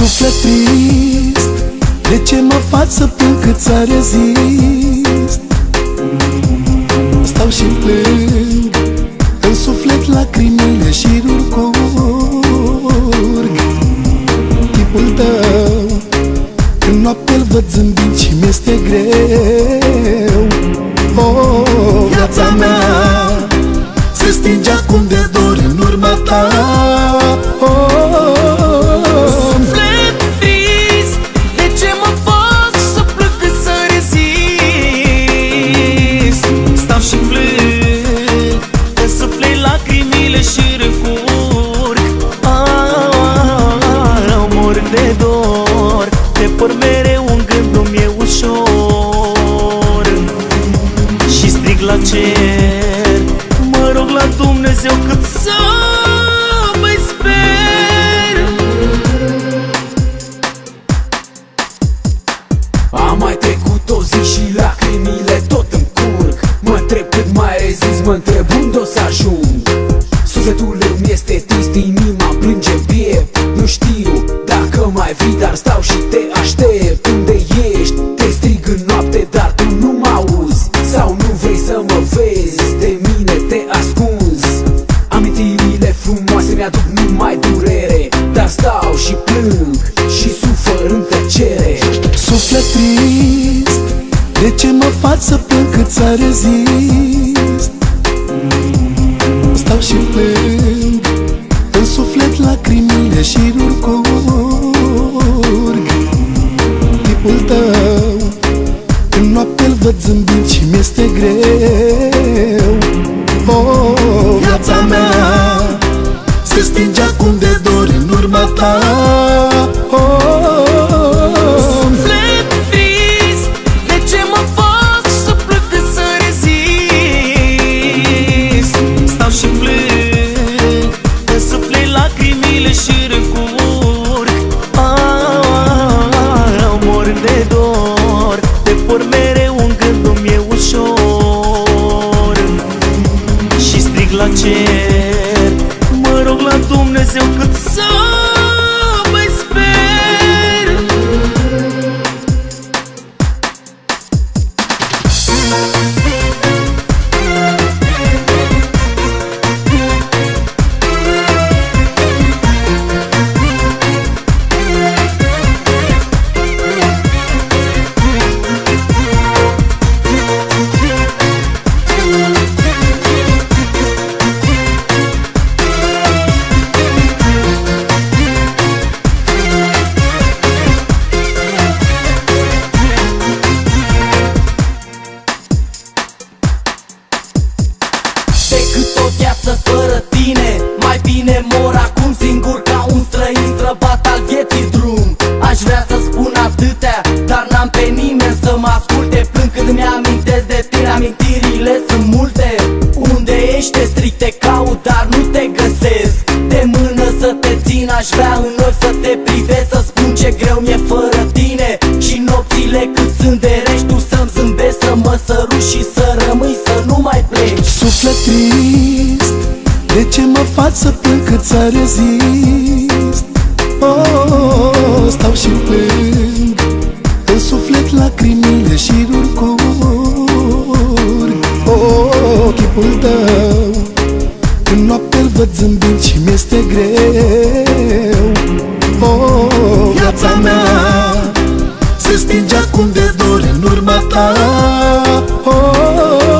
Suflet trist. De ce mă faci să plâng cât să rezist? Stau și plâng În suflet lacrimile și curg. Tipul tău Când noapte-l văd zâmbind și mi-este greu. Oh, viața mea Se stinge acum de dor în urma ta por mereu un gând nu mi-e ușor. Și strig la cer Mă rog la Dumnezeu cât să mai sper. Am mai trecut o zi și lacrimile tot îmi curg. Mă întreb cât mai rezist, mă întreb unde o să ajung. Sufletul îmi este trist, trist? De ce mă faci să plâng cât să rezist? Stau și plâng În suflet lacrimile și curg Tipul tău Când noapte-l văd zâmbind și mi-este greu. Oh, viața mea Se stinge acum de dor în urma ta dor Te por mereu un gând nu mi-e ușor. Și strig la cer Mă rog la Dumnezeu cât să te țin, aș vrea în ochi să te privesc Să spun ce greu mi-e fără tine. Și nopțile cât sunt de rești, tu să-mi zâmbești Să mă săruși și să rămâi, să nu mai pleci. Suflet trist De ce mă faci să plâng cât să rezist? Oh, stau și plâng În suflet lacrimile și curg Oh, chipul tău Când noapte-l văd zâmbind și mi-este greu oh, Viața mea se stinge acum de dor în urma ta oh, oh.